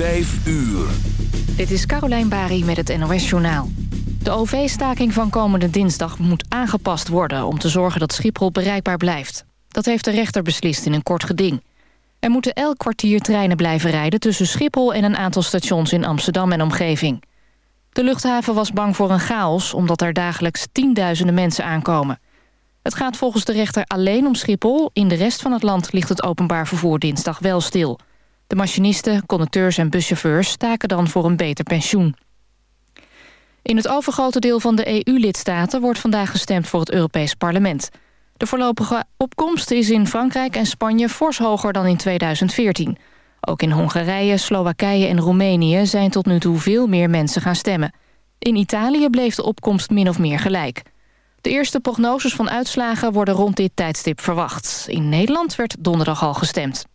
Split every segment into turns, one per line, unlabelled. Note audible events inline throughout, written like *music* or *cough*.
Vijf uur.
Dit is Carolijn Bari met het NOS Journaal. De OV-staking van komende dinsdag moet aangepast worden... om te zorgen dat Schiphol bereikbaar blijft. Dat heeft de rechter beslist in een kort geding. Er moeten elk kwartier treinen blijven rijden... tussen Schiphol en een aantal stations in Amsterdam en omgeving. De luchthaven was bang voor een chaos... omdat er dagelijks tienduizenden mensen aankomen. Het gaat volgens de rechter alleen om Schiphol. In de rest van het land ligt het openbaar vervoer dinsdag wel stil... De machinisten, conducteurs en buschauffeurs staken dan voor een beter pensioen. In het overgrote deel van de EU-lidstaten wordt vandaag gestemd voor het Europees Parlement. De voorlopige opkomst is in Frankrijk en Spanje fors hoger dan in 2014. Ook in Hongarije, Slowakije en Roemenië zijn tot nu toe veel meer mensen gaan stemmen. In Italië bleef de opkomst min of meer gelijk. De eerste prognoses van uitslagen worden rond dit tijdstip verwacht. In Nederland werd donderdag al gestemd.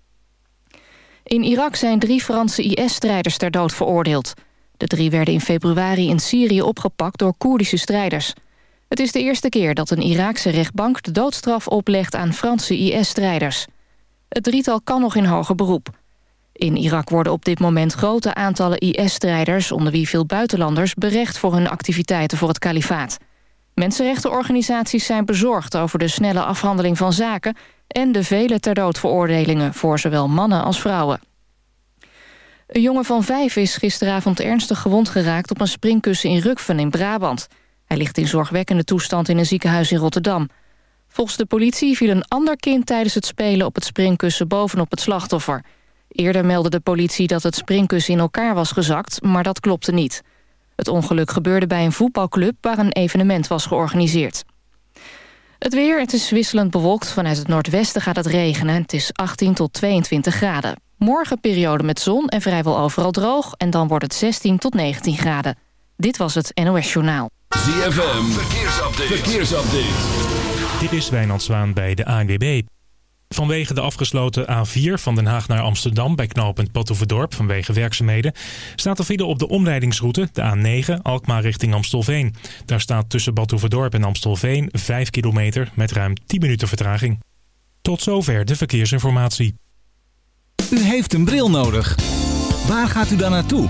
In Irak zijn drie Franse IS-strijders ter dood veroordeeld. De drie werden in februari in Syrië opgepakt door Koerdische strijders. Het is de eerste keer dat een Iraakse rechtbank de doodstraf oplegt aan Franse IS-strijders. Het drietal kan nog in hoger beroep. In Irak worden op dit moment grote aantallen IS-strijders... onder wie veel buitenlanders, berecht voor hun activiteiten voor het kalifaat. Mensenrechtenorganisaties zijn bezorgd over de snelle afhandeling van zaken en de vele ter dood veroordelingen voor zowel mannen als vrouwen. Een jongen van vijf is gisteravond ernstig gewond geraakt op een springkussen in Rukven in Brabant. Hij ligt in zorgwekkende toestand in een ziekenhuis in Rotterdam. Volgens de politie viel een ander kind tijdens het spelen op het springkussen bovenop het slachtoffer. Eerder meldde de politie dat het springkussen in elkaar was gezakt, maar dat klopte niet. Het ongeluk gebeurde bij een voetbalclub waar een evenement was georganiseerd. Het weer, het is wisselend bewolkt. Vanuit het noordwesten gaat het regenen. Het is 18 tot 22 graden. Morgen periode met zon en vrijwel overal droog. En dan wordt het 16 tot 19 graden. Dit was het NOS Journaal.
ZFM, verkeersupdate. verkeersupdate.
Dit is Wijnand Zwaan bij de ANWB. Vanwege de afgesloten A4 van Den Haag naar Amsterdam bij knooppunt Batuverdorp vanwege werkzaamheden staat er file op de omleidingsroute, de A9, Alkmaar richting Amstelveen. Daar staat tussen Batuverdorp en Amstelveen 5 kilometer met ruim 10 minuten vertraging. Tot zover de verkeersinformatie.
U heeft een bril nodig. Waar gaat u dan naartoe?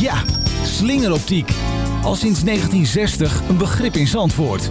Ja, slingeroptiek. Al sinds 1960 een begrip in Zandvoort.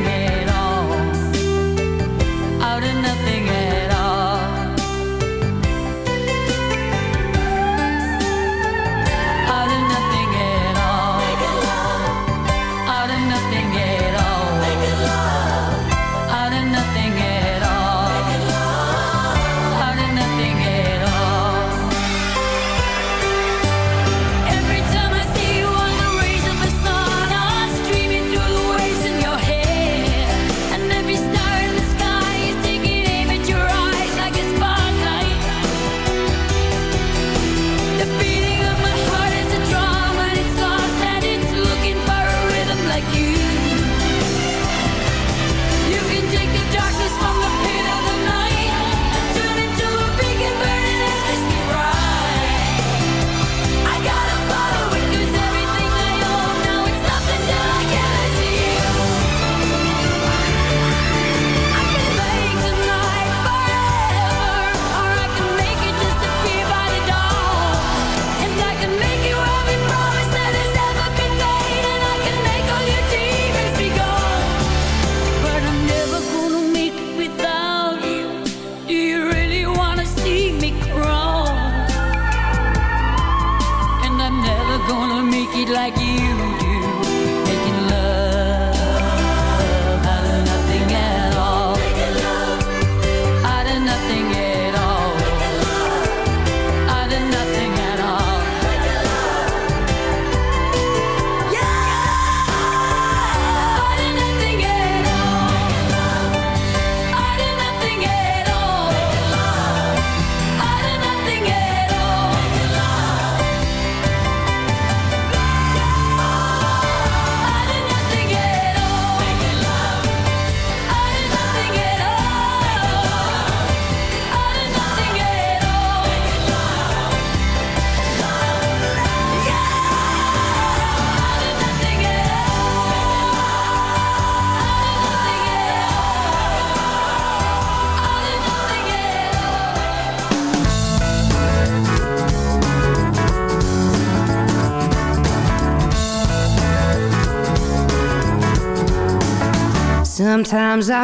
Sometimes I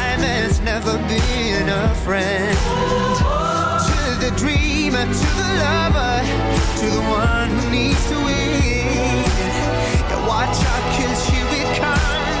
has never been a friend. To the dreamer, to the lover, to the one who needs to win. Yeah, watch out, cause here it comes.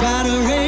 got a ring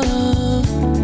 whoa.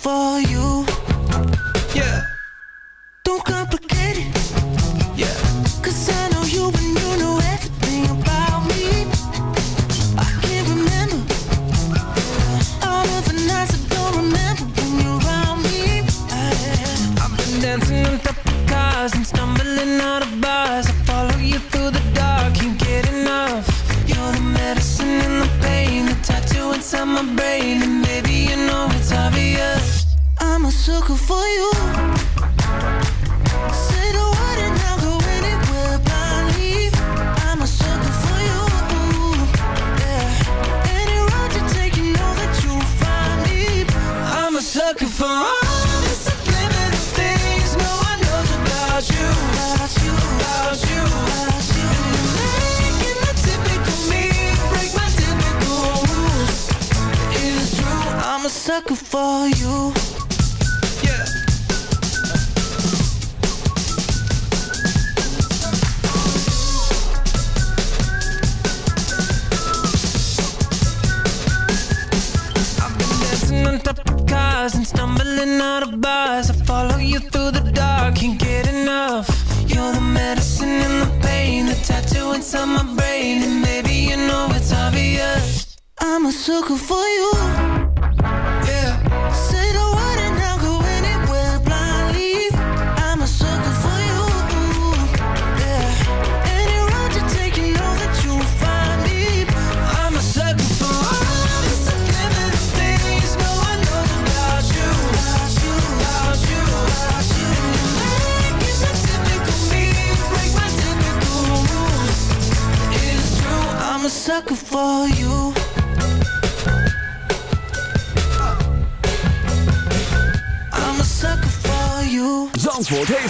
for you.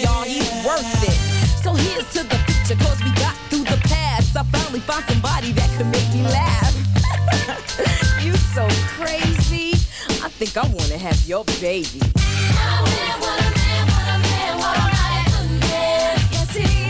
Y'all,
he's worth it. So here's to the future, cause we got through the past. I finally found somebody that could make me laugh. *laughs* you so crazy. I think I wanna have your baby.
I wanna, wanna, man, wanna, man, wanna ride yes, he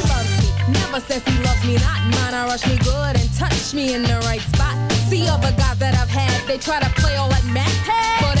Never says he loves me not. Mine, I rush me good and touch me in the right spot. See other guys that I've had, they try to play all like Mac. But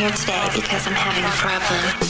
Here today because I'm having a problem.